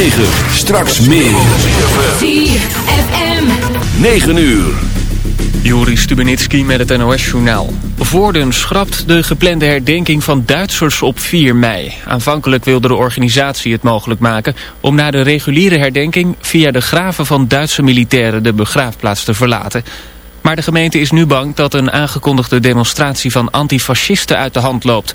106.9. Straks meer. 4FM. 9 uur. Juri Stubenitski met het NOS-journaal. Voorden schrapt de geplande herdenking van Duitsers op 4 mei. Aanvankelijk wilde de organisatie het mogelijk maken... om na de reguliere herdenking via de graven van Duitse militairen... de begraafplaats te verlaten. Maar de gemeente is nu bang dat een aangekondigde demonstratie van antifascisten uit de hand loopt.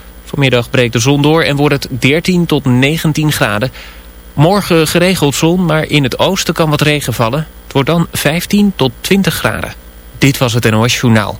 Vanmiddag breekt de zon door en wordt het 13 tot 19 graden. Morgen geregeld zon, maar in het oosten kan wat regen vallen. Het wordt dan 15 tot 20 graden. Dit was het NOS Journaal.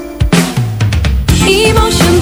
Emotion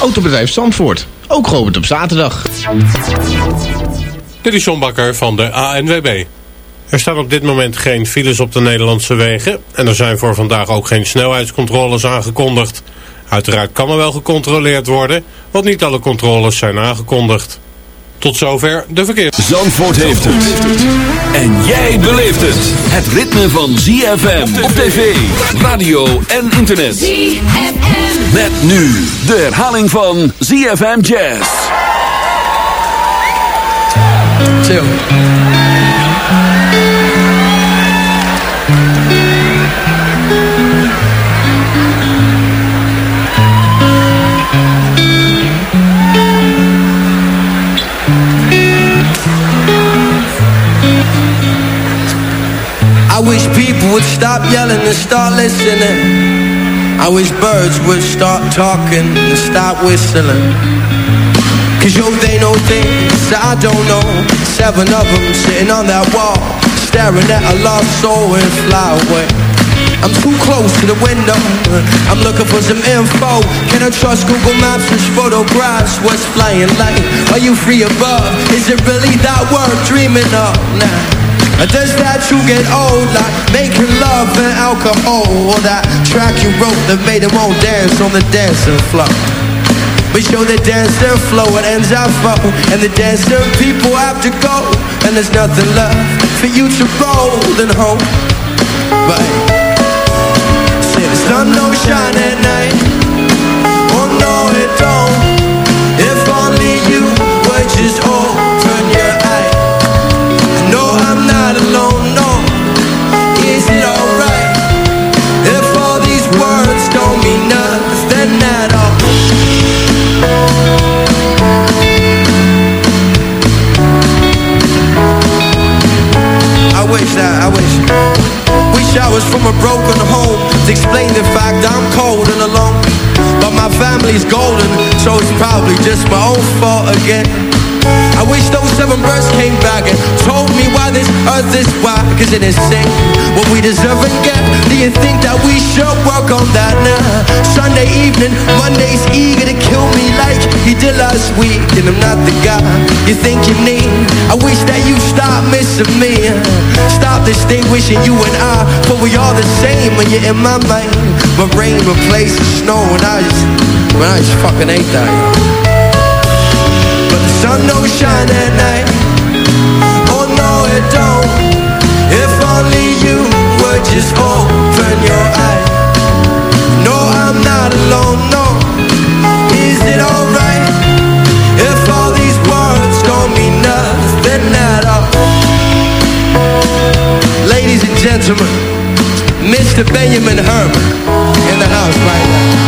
Autobedrijf Zandvoort, ook geopend op zaterdag. Dit is John Bakker van de ANWB. Er staan op dit moment geen files op de Nederlandse wegen... en er zijn voor vandaag ook geen snelheidscontroles aangekondigd. Uiteraard kan er wel gecontroleerd worden... want niet alle controles zijn aangekondigd. Tot zover de verkeer. Zandvoort heeft het. En jij beleeft het. Het ritme van ZFM op tv, radio en internet. ZFM. Met nu de herhaling van ZFM Jazz. Chill. I wish people would stop yelling and start listening. I wish birds would start talking and stop whistling. Cause yo, they know things that I don't know. Seven of them sitting on that wall, staring at a lost soul and fly away. I'm too close to the window. I'm looking for some info. Can I trust Google Maps which photographs what's flying like? Are you free above? Is it really that worth dreaming of? Nah. Does that you get old like making love and alcohol? Or that track you wrote that made them all dance on the dancing floor? We show the dancing flow, it ends our flow And the dancing people have to go And there's nothing left for you to roll and hope But Say the sun don't shine at night Oh no it don't If only you would just open your eye No I'm not why Cause it is sick what we deserve and get Do you think that we should? Work on that now? Sunday evening, Monday's eager to kill me like he did last week. And I'm not the guy you think you need. I wish that you'd stop missing me. Stop distinguishing you and I But we all the same when you're in my mind. My rain replaces snow and I just, when I just fucking hate that. But the sun don't shine at night If only you would just open your eye No I'm not alone, no. Is it alright? If all these words don't mean nothing at all. Ladies and gentlemen Mr. Benjamin Herman In the house right now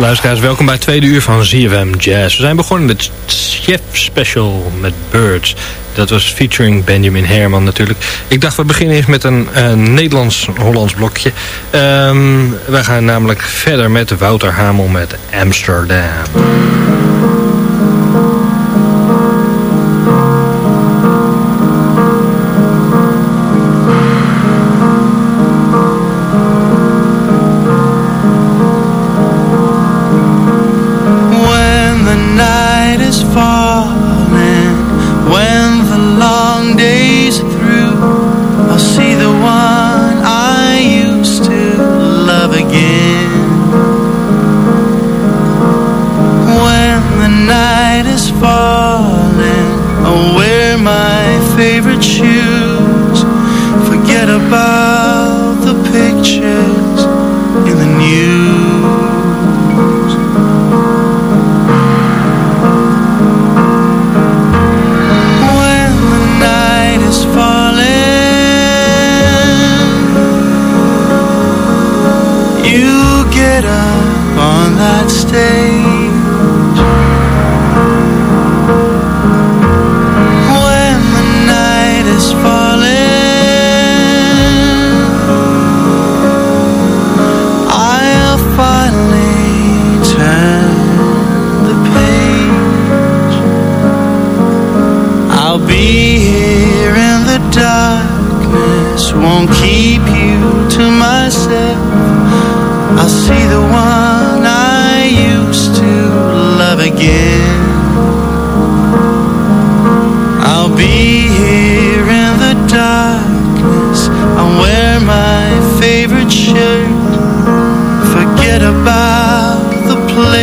luisteraars, welkom bij het tweede uur van ZFM Jazz. We zijn begonnen met Chef Special met Birds. Dat was featuring Benjamin Herman natuurlijk. Ik dacht, we beginnen eens met een uh, Nederlands-Hollands blokje. Um, wij gaan namelijk verder met Wouter Hamel met Amsterdam. you get up on that stage. When the night is falling I'll finally turn the page. I'll be here in the darkness won't keep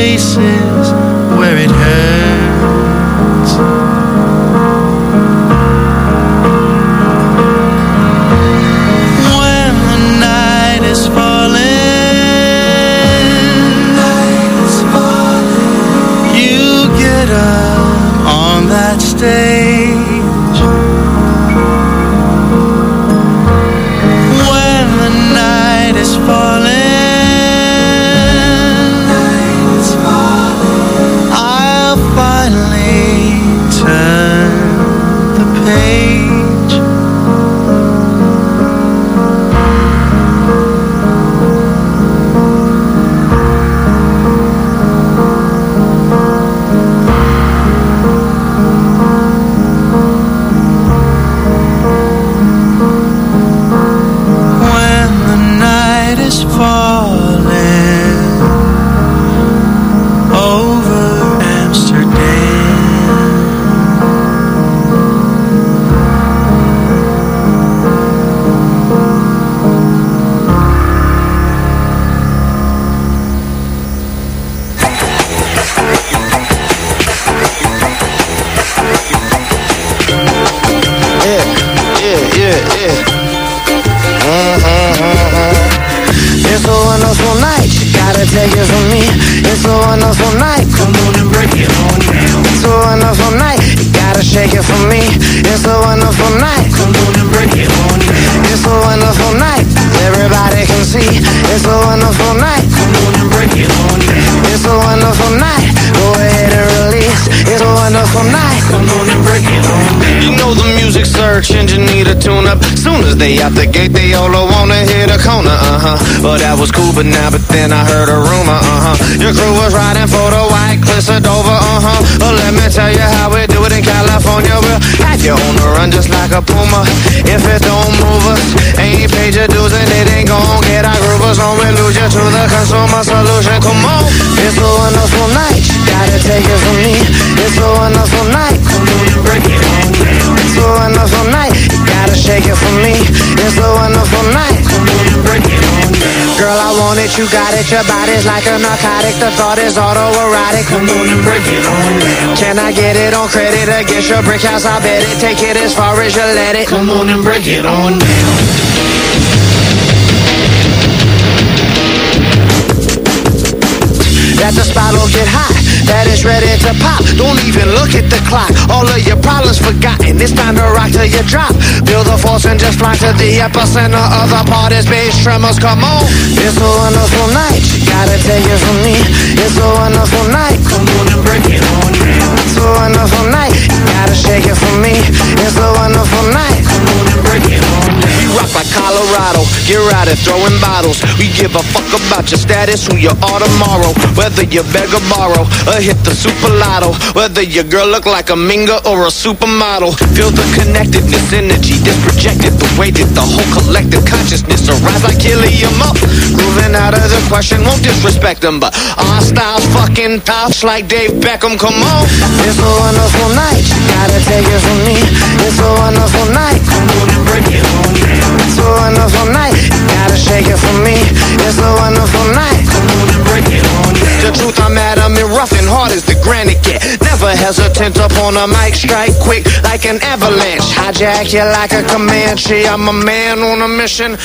places but well, that was cool, but now, but then I heard a rumor, uh-huh. Your crew was riding for the white cliffs of Dover, uh-huh. Well, let me tell you how we do it in California. We'll have you on the run just like a puma. If it don't move us, ain't paid your dues and it ain't gon' get our groovers on. We lose you to the consumer solution. Come on. It's a wonderful night. You gotta take it from me. It's a wonderful night. Come on break it on. It's a wonderful Shake it for me. It's a wonderful night. Come on and break it on down. Girl, I want it, you got it, your body's like a narcotic, the thought is autoerotic. Come on and break it on down. Can I get it on credit against your brick house? I bet it, take it as far as you let it. Come on and break it on down. That the spot will get hot that is ready to pop. Don't even look at the clock. All of your problems forgotten. It's time to rock till you drop. Feel the force and just fly to the epicenter of the party's bass tremors. Come on. It's a wonderful night. You gotta take it from me. It's a wonderful night. Come on and break it on down. It's a wonderful night. You gotta shake it for me. It's a wonderful night. Come on and break it on down. We rock like Colorado. Get right at throwing bottles. We give a fuck about your status, who you are tomorrow. Whether you beg or borrow, or hit the super lotto. Whether your girl look like a minga or a supermodel. Feel the connectedness, energy that's projected. The way that the whole collective consciousness arise like helium up. Grooving out of the question, won't disrespect them, but our style's fucking tops like Dave Beckham. Come on. It's a wonderful night. You gotta take it from me. It's a wonderful night. Come on and break it on. It's a wonderful night. Gotta shake it for me. It's a wonderful night. Come on and break it on. The truth, I'm adamant, rough and hard as the granite. Never hesitant upon a mic, strike quick like an avalanche. Hijack you like a Comanche. I'm a man on a mission.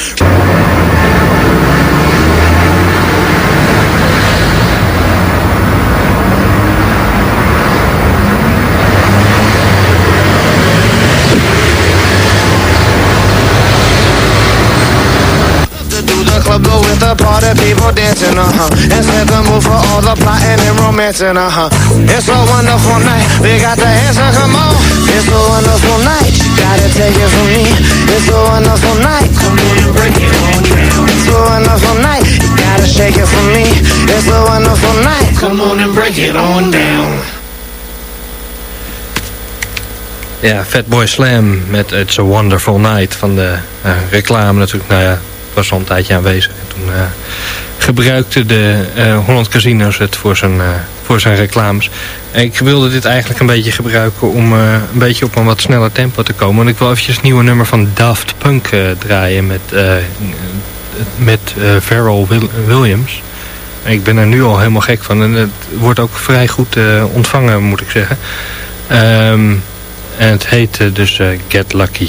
People dancing, uh-huh. And set the mood for all the plotting and romancing, uh-huh. It's a wonderful night, we got the answer, come on. It's a wonderful night, gotta take it from me. It's a wonderful night, come on and break it on down. It's a wonderful night, you gotta shake it for me. It's a wonderful night, come on and break it on down. Ja, Fatboy Slam met It's a Wonderful Night van de eh, reclame natuurlijk. Nou ja, was al een tijdje aanwezig. En toen eh, gebruikte de eh, Holland Casinos het voor zijn, eh, voor zijn reclames. En ik wilde dit eigenlijk een beetje gebruiken om een beetje op een wat sneller tempo te komen. En ik wil eventjes het nieuwe nummer van Daft Punk draaien met, met Pharrell Wil- Williams. Ik ben er nu al helemaal gek van. En het wordt ook vrij goed ontvangen, moet ik zeggen. Ehm, en het heet dus Get Lucky.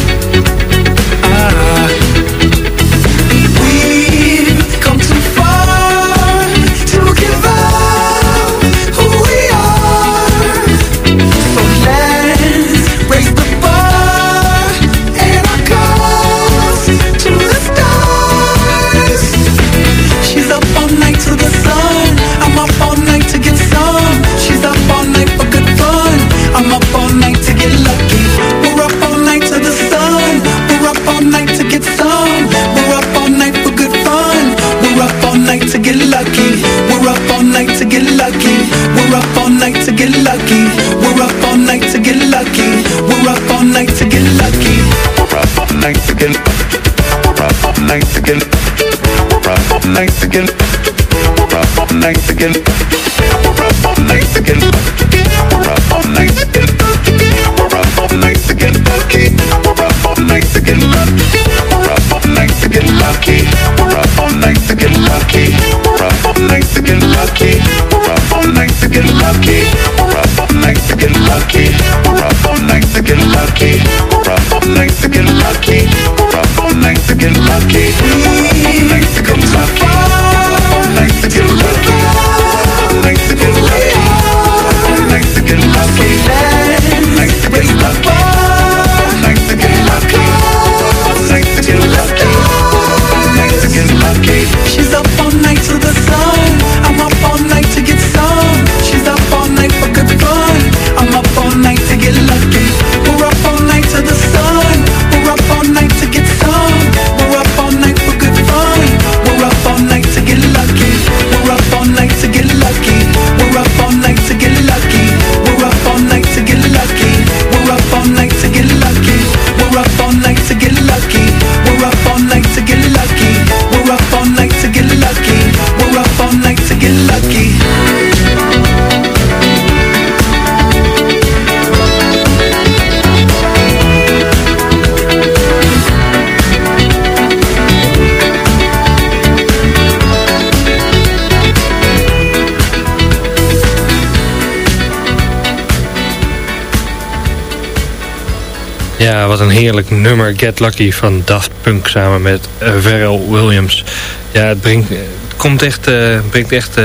Ja, wat een heerlijk nummer. Get Lucky van Daft Punk samen met uh, Pharrell Williams. Ja, het, brengt, het komt echt, brengt echt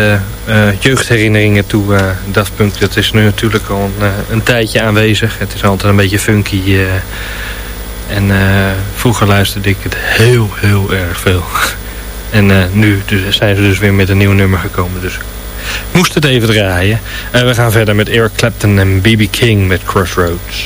jeugdherinneringen toe. Daft Punk, dat is nu natuurlijk al een, tijdje aanwezig. Het is altijd een beetje funky. en vroeger luisterde ik het heel, heel erg veel. en nu dus, zijn ze dus weer met een nieuw nummer gekomen. Dus moest het even draaien. we gaan verder met Eric Clapton en B.B. King met Crossroads.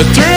But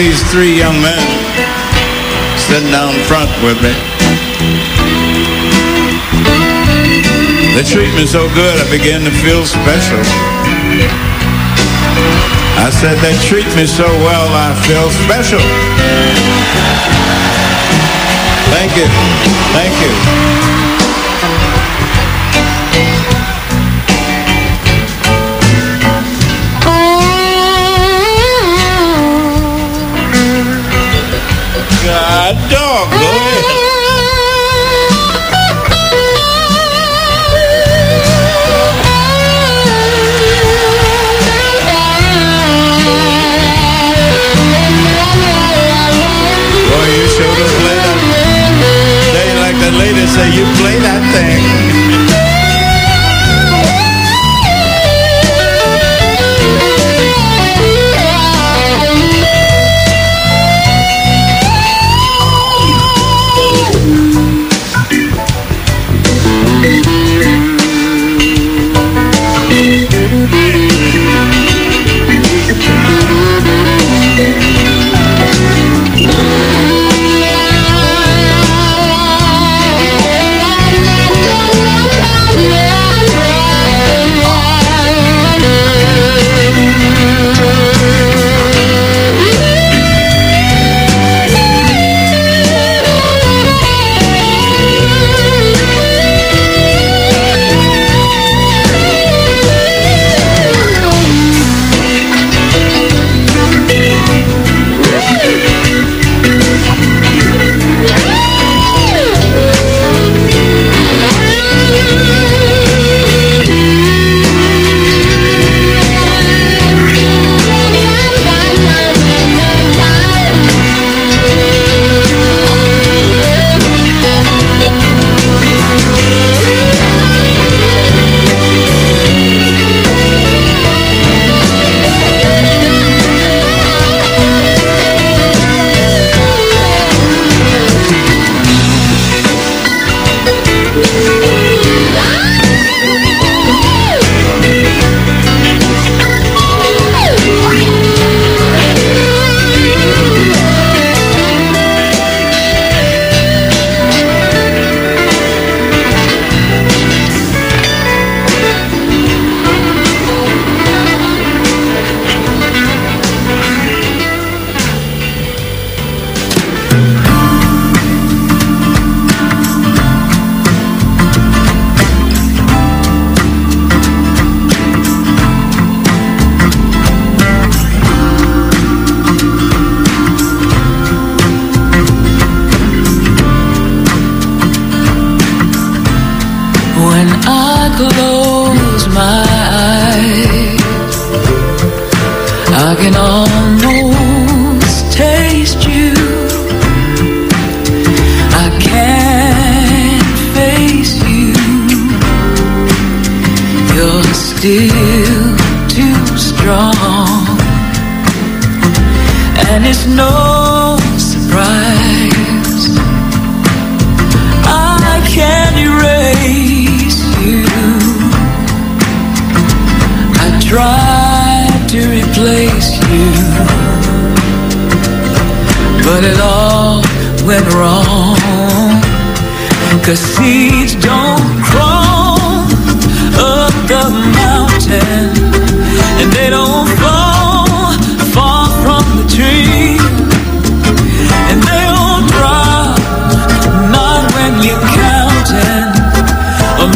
these three young men sitting down front with me. They treat me so good, I begin to feel special. I said, they treat me so well, I feel special. Thank you. Thank you.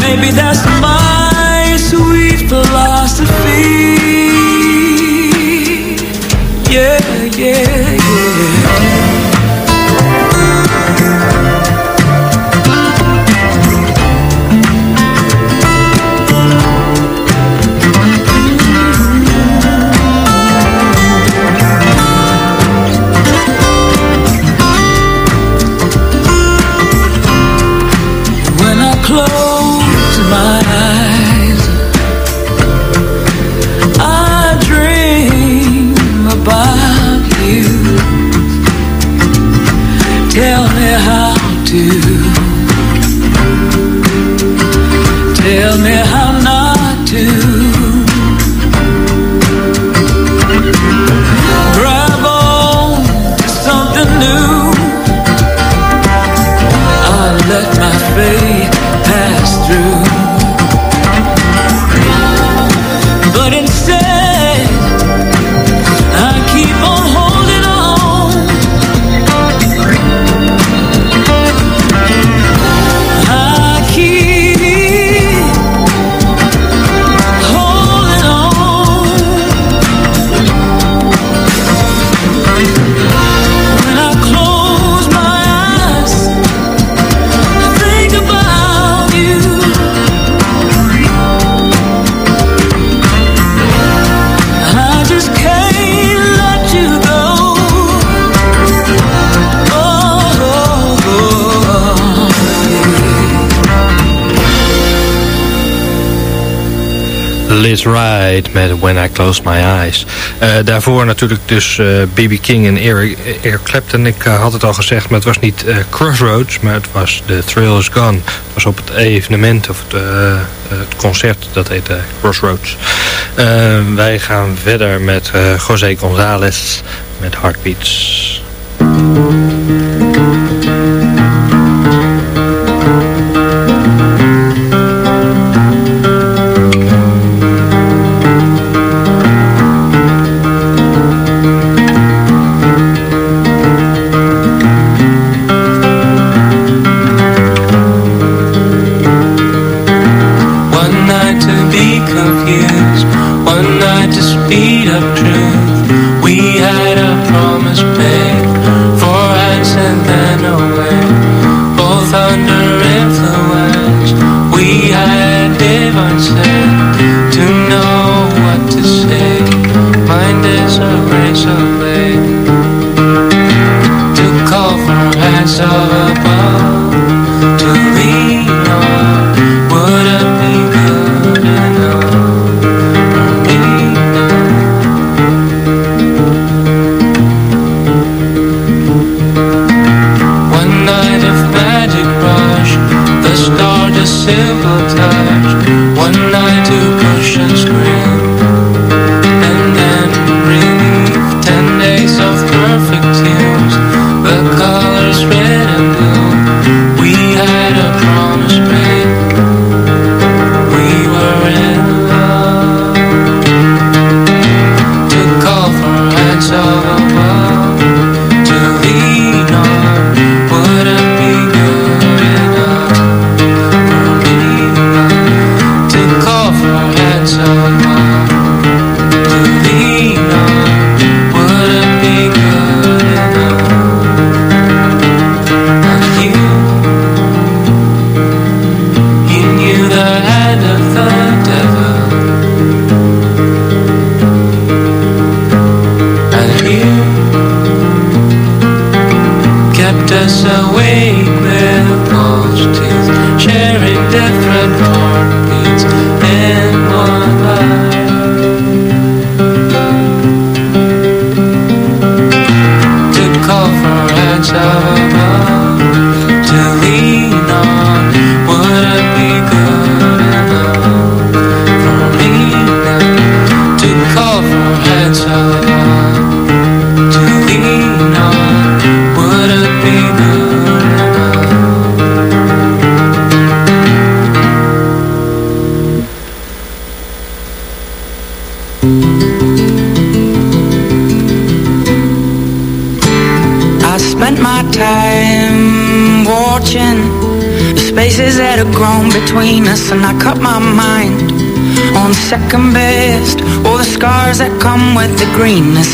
Maybe that's my Right met When I Close My Eyes. Eh, daarvoor natuurlijk dus eh, B.B. King en Eric, Eric Clapton. Ik eh, had het al gezegd, maar het was niet Crossroads, maar het was The Thrill Is Gone. Het was op het evenement, of het, het concert, dat heette Crossroads. wij gaan verder met José González met Heartbeats.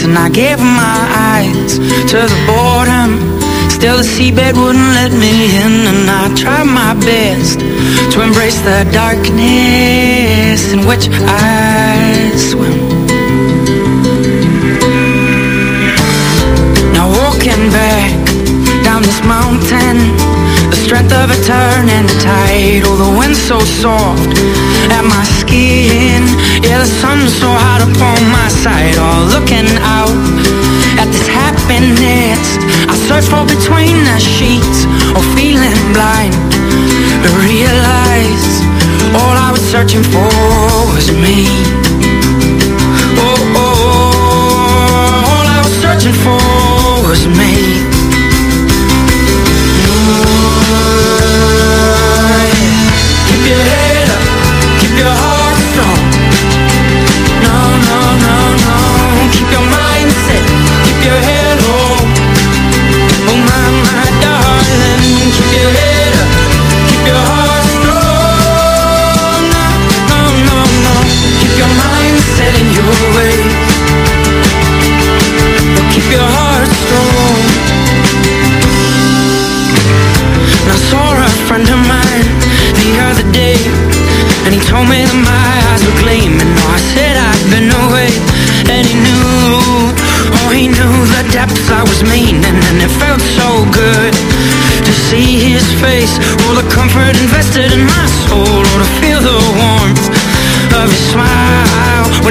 and I gave my eyes to the boredom. Still the seabed wouldn't let me in and I tried my best to embrace the darkness in which I swim. Now walking back down this mountain The strength of a turning tide Oh the wind so soft at my skin. Yeah the sun so hot upon my side looking out at this happiness. I search for between the sheets or feeling blind. But realize all I was searching for was me. Oh, oh, oh all I was searching for was me. Keep your head up, keep your heart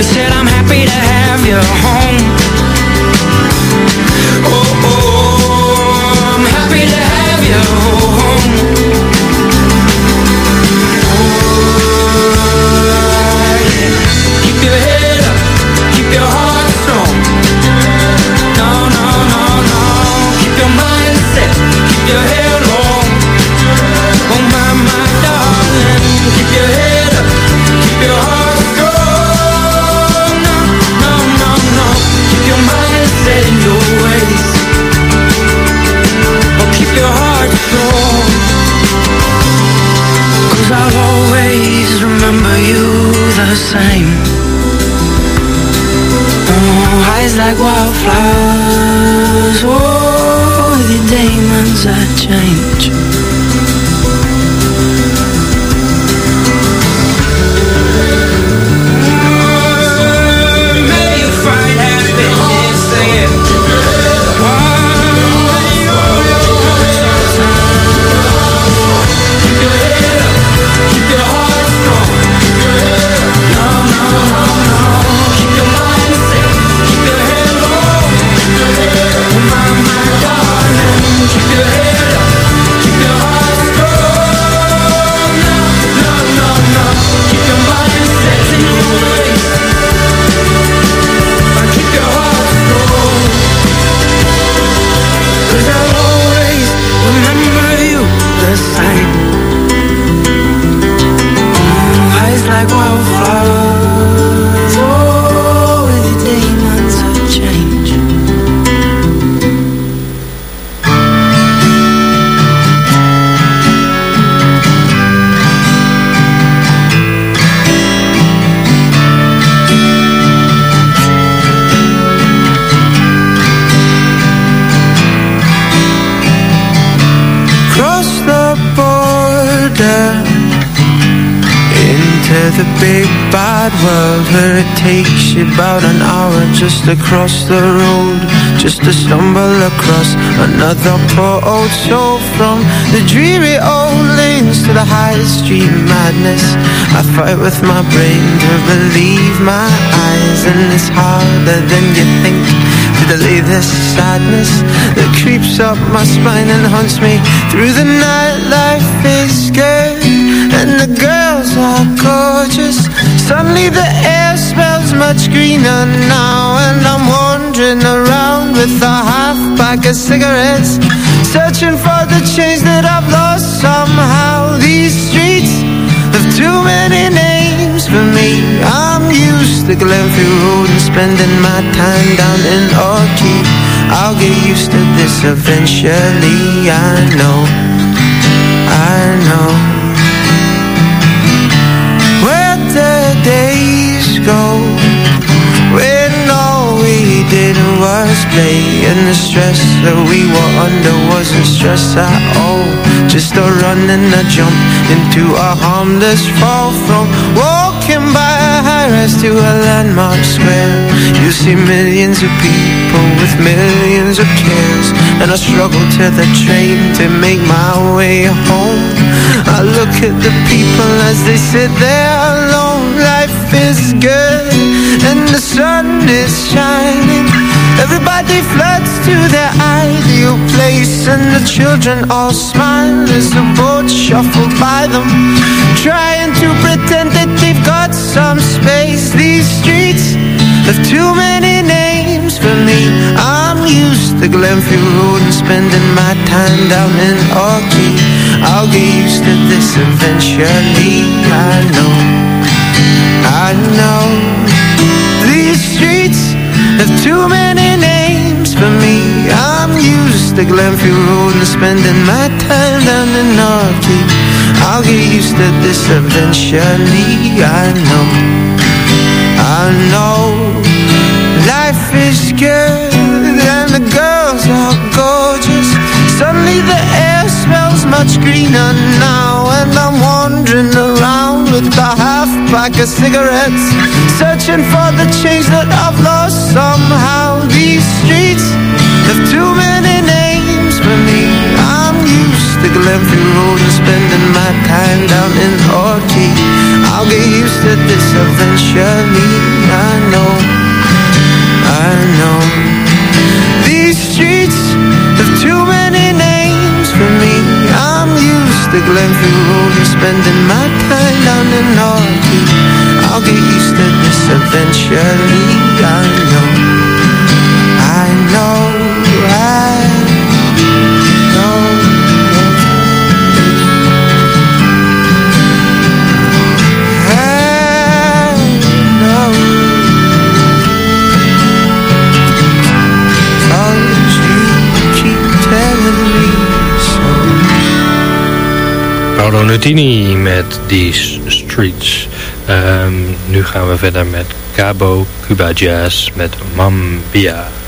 smile when just to cross the road, just to stumble across another poor old soul from the dreary old lanes to the high street madness. I fight with my brain to believe my eyes, and it's harder than you think to delay this sadness that creeps up my spine and haunts me through the night. Life is good and the girls are gorgeous. Suddenly the air smells much greener now, and I'm wandering around with a half pack of cigarettes, searching for the change that I've lost somehow. These streets have too many names for me. I'm used to Glenfield Road and spending my time down in Orchard. I'll get used to this eventually. I know, I know. We did was play and the stress that we were under wasn't stress at all. Just a run and a jump into a harmless fall from walking by a high rise to a landmark square. You see millions of people with millions of cares, and I struggle to the train to make my way home. I look at the people as they sit there alone. Life is good, and the sun is shining. Everybody floods to their ideal place And the children all smile as the boats shuffle by them Trying to pretend that they've got some space. These streets have too many names for me. I'm used to Glenfield Road and spending my time down in Orkney. I'll get used to this eventually, I know. I know have too many names for me. I'm used to Glenfield Road And spending my time down in Orkney I'll get used to this eventually I know. I know. Life is good and the girls are gorgeous. Suddenly the air smells much greener now, and I'm wandering around with a half pack of cigarettes, searching for the change that I've lost somehow. These streets have too many names for me. I'm used to Glenfield Road and spending my time down in Orkney. I'll get used to this eventually. I know, I know. These streets have too many to Glenfield Road and spending my time down in Orkney. I'll get used to this eventually. I know, I know, Paolo Nutini met These Streets. Ehm, nu gaan we verder met Cabo Cuba Jazz met Mambia.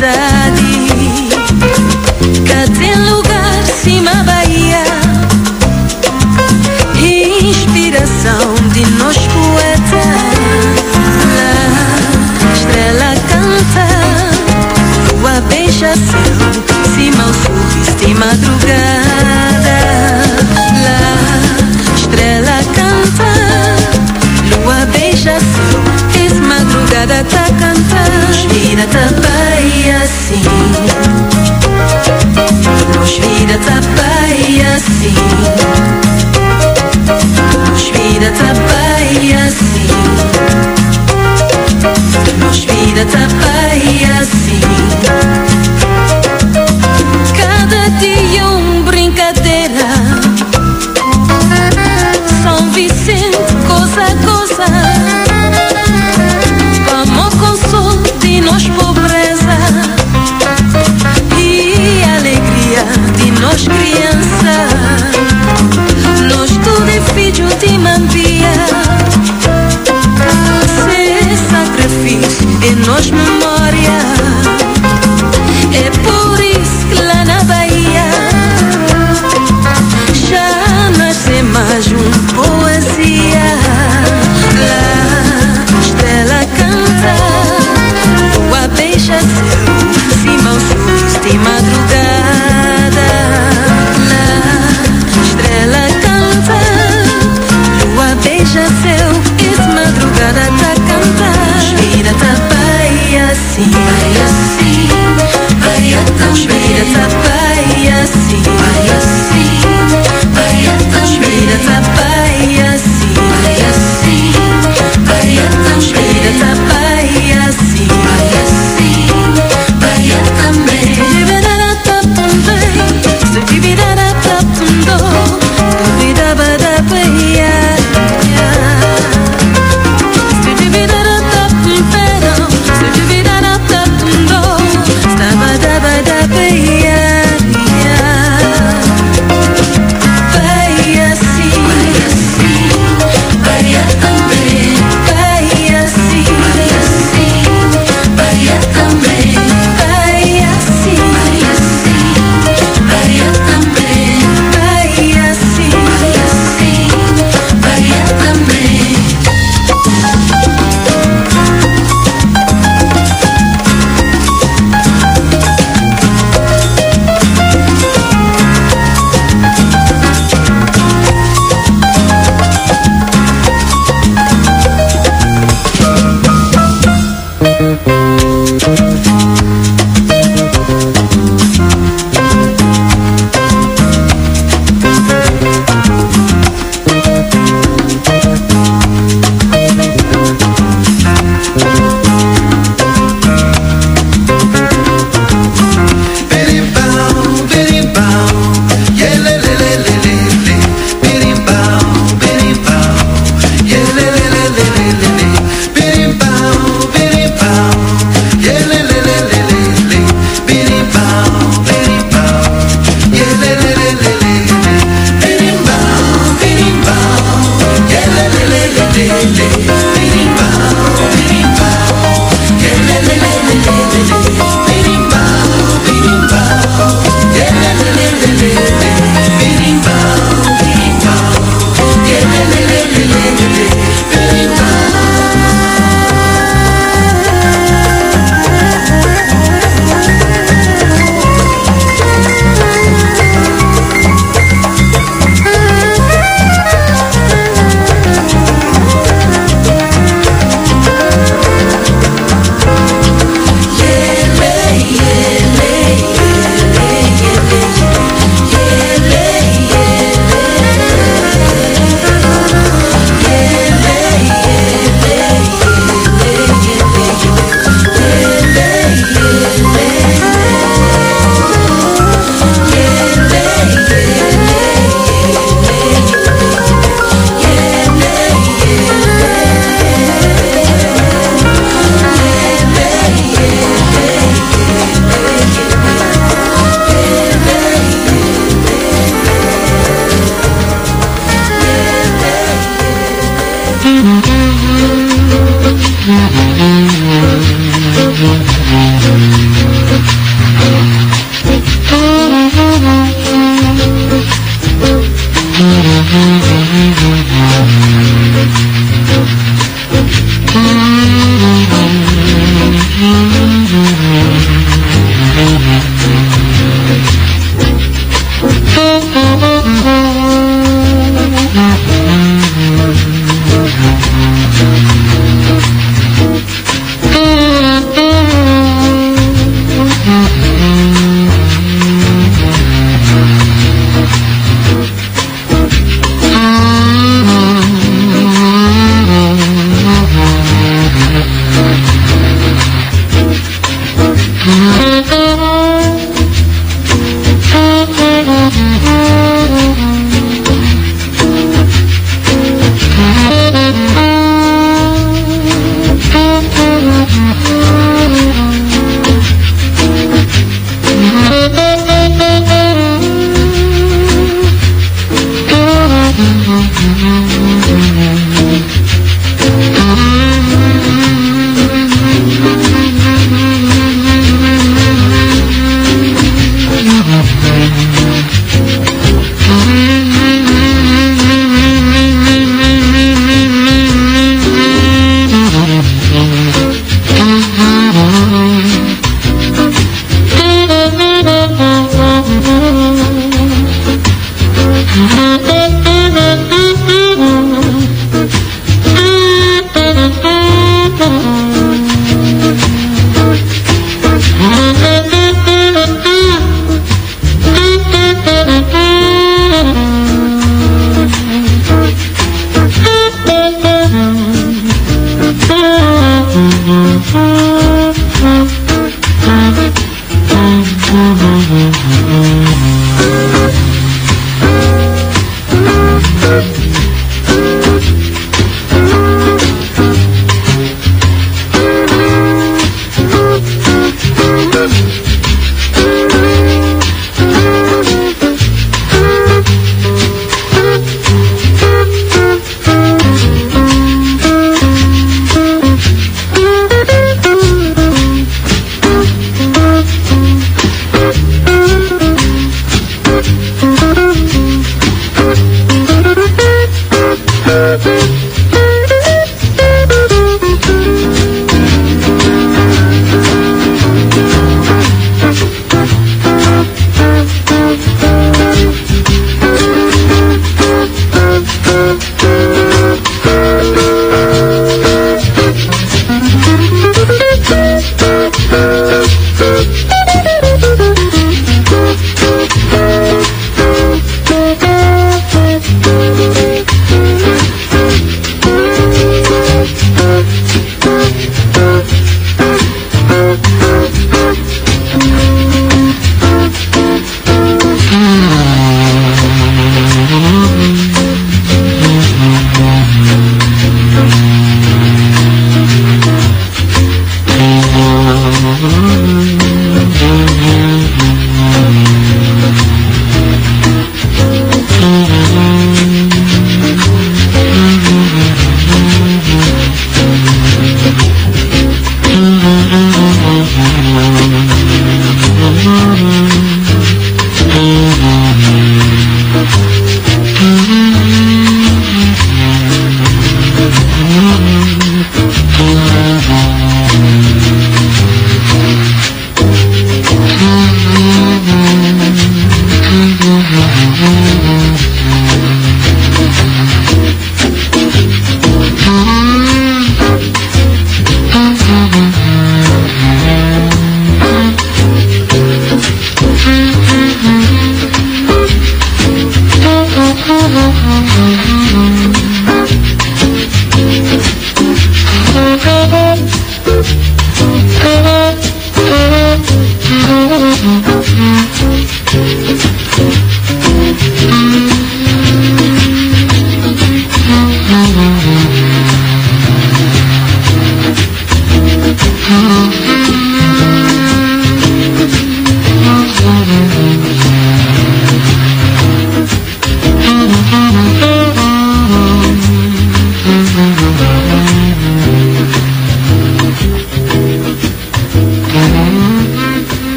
amizade Cadê lugar, cima Bahia. Inspiração de nós poetas. La estrela canta lua beija céu cima mal subiste de madrugada. Lá, estrela canta Lua beija céu, Esse madrugada tá cantando. Inspira-te It's a you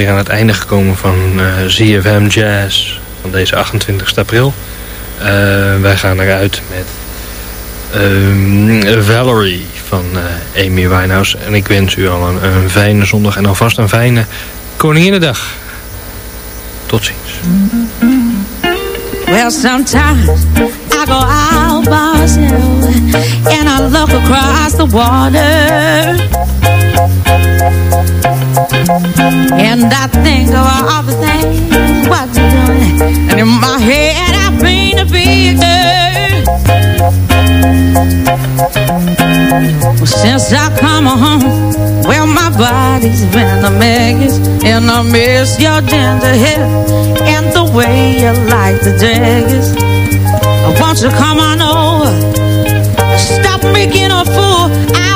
alweer aan het einde gekomen van eh ZFM Jazz van deze 28 april. Eh, wij gaan eruit met ehm, Valerie van eh, Amy Winehouse. En ik wens u al een, fijne zondag en alvast een fijne Koninginnedag. Tot ziens. Well, sometimes I go out myself and I look across the water. And I think of all the things what you're doing. And in my head I paint a picture. Well, since I come home, well, my body's been a mess. And I miss your ginger hair and the way you like the daggers. Won't you come on over? Stop making a fool out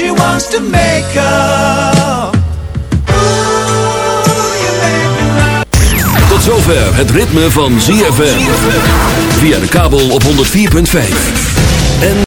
she wants to make up. Tot zover het ritme van ZFM. Via de kabel op 104.5. En